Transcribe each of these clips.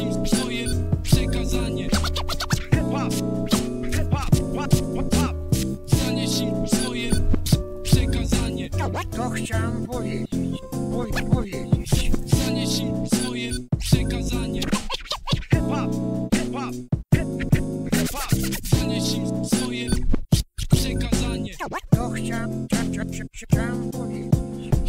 Im swoje przekazanie Hip-hop, hip-hop, pop, pop, pop. Zanieś im swoje przekazanie To chciałem powiedzieć, po, powiedzieć. Zanieś im swoje przekazanie Hip-hop, hip-hop, hip- hip-hop. Zanieś im swoje przekazanie To chciałem, chcia- chcia- chcia- chciałem powiedzieć.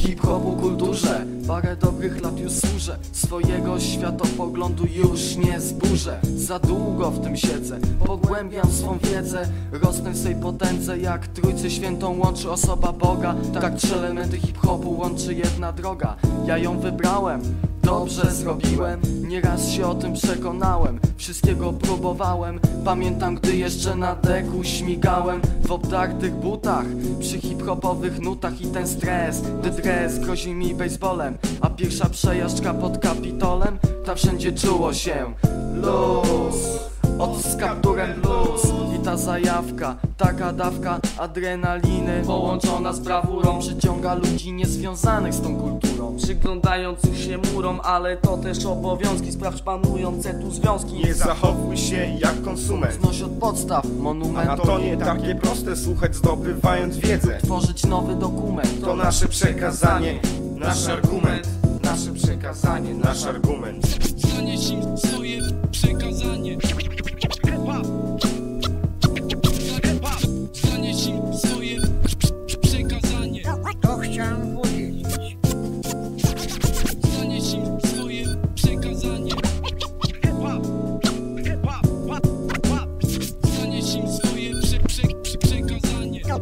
Hip-hopu kulturze. Parę dobrych lat już służę. Swojego światopoglądu już nie zburzę. Za długo w tym siedzę. Pogłębiam swą wiedzę. Rosnę w swej potędze. Jak trójcy świętą łączy osoba Boga. Tak trzy elementy hip-hopu łączy jedna droga. Ja ją wybrałem. Dobrze zrobiłem, nieraz się o tym przekonałem Wszystkiego próbowałem. Pamiętam gdy jeszcze na deku śmigałem. W obdartych butach Przy hip-hopowych nutach i ten stres Gdy dres grozi mi baseballem A pierwsza przejażdżka pod kapitolem Tam wszędzie czuło się luz Od z kapturem blues I ta zajawka, taka dawka adrenaliny Połączona z brawurą Przyciąga ludzi niezwiązanych z tą kulturą. Przyglądających się murom, ale to też obowiązki Sprawdź panujące tu związki. Nie zachowuj się jak konsument. Znoś od podstaw monument. A to nie takie proste słuchać zdobywając wiedzę. Tworzyć nowy dokument. To nasze przekazanie, nasz argument. Nasze przekazanie, nasz argument. Zanieś im swoje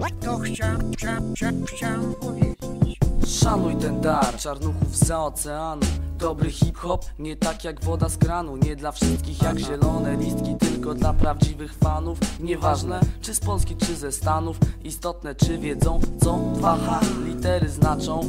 To chciałem, chcia- chcia- chciałem powiedzieć. Szanuj ten dar czarnuchów za oceanu Dobry hip-hop, nie tak jak woda z kranu Nie dla wszystkich jak zielone listki Tylko dla prawdziwych fanów. Nieważne czy z Polski czy ze Stanów. Istotne czy wiedzą co 2H litery znaczą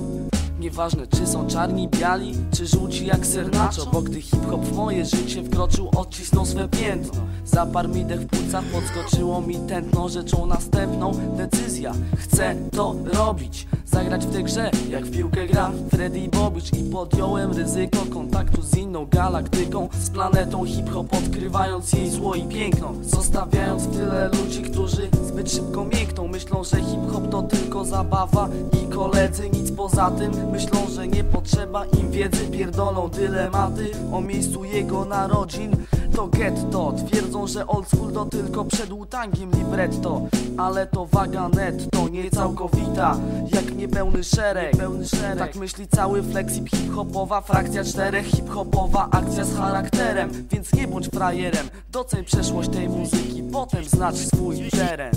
Nieważne czy są czarni, biali czy żółci jak sernaczo Bo gdy hip-hop w moje życie wkroczył odcisnął swe piętno. Zaparł mi dech w płucach, podskoczyło mi tętno Rzeczą następną decyzja. Chcę to robić Zagrać w tej grze, jak w piłkę gra Freddy Bobicz i podjąłem ryzyko Kontaktu z inną galaktyką Z planetą hip-hop odkrywając jej zło i piękno. Zostawiając tyle ludzi, którzy zbyt szybko miękną Myślą, że hip-hop to tylko zabawa I koledzy. Nic poza tym. Myślą, że nie potrzeba im wiedzy. Pierdolą dylematy o miejscu jego narodzin. To getto. Twierdzą, że old school to tylko przed utangiem libretto. Ale to waga netto, nie całkowita. Jak niepełny szereg, pełny szereg. Tak myśli cały flexip hip-hopowa Frakcja czterech, hip-hopowa akcja z charakterem. Więc nie bądź frajerem. Doceń przeszłość tej muzyki Potem znacz swój teren.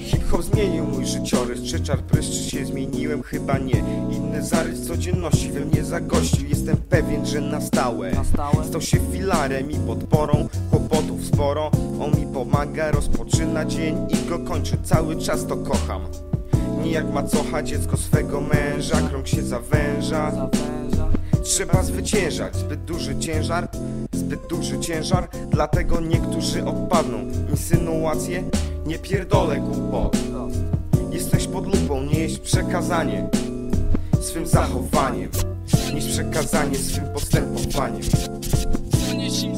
Hip-hop zmienił mój życiorys. Czy czar pryszczy się zmieniłem? Chyba nie. Inny zarys codzienności we mnie zagościł. Jestem pewien, że na stałe. Na stałe? Stał się filarem i podporą. Kłopotów sporo. On mi pomaga, rozpoczyna dzień I go kończy, cały czas to kocham. Nie jak macocha dziecko swego męża. Krąg się zawęża. Zawęża Trzeba zwyciężać zbyt duży ciężar, zbyt duży ciężar, dlatego niektórzy odpadną. Insynuacje, nie pierdolę głupot. Jesteś pod lupą, nie jest przekazanie swym zachowaniem, niż przekazanie swym postępowaniem. Zanieś im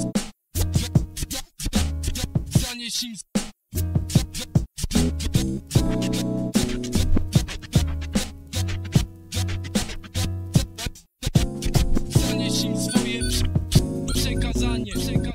Zanieś im Yes,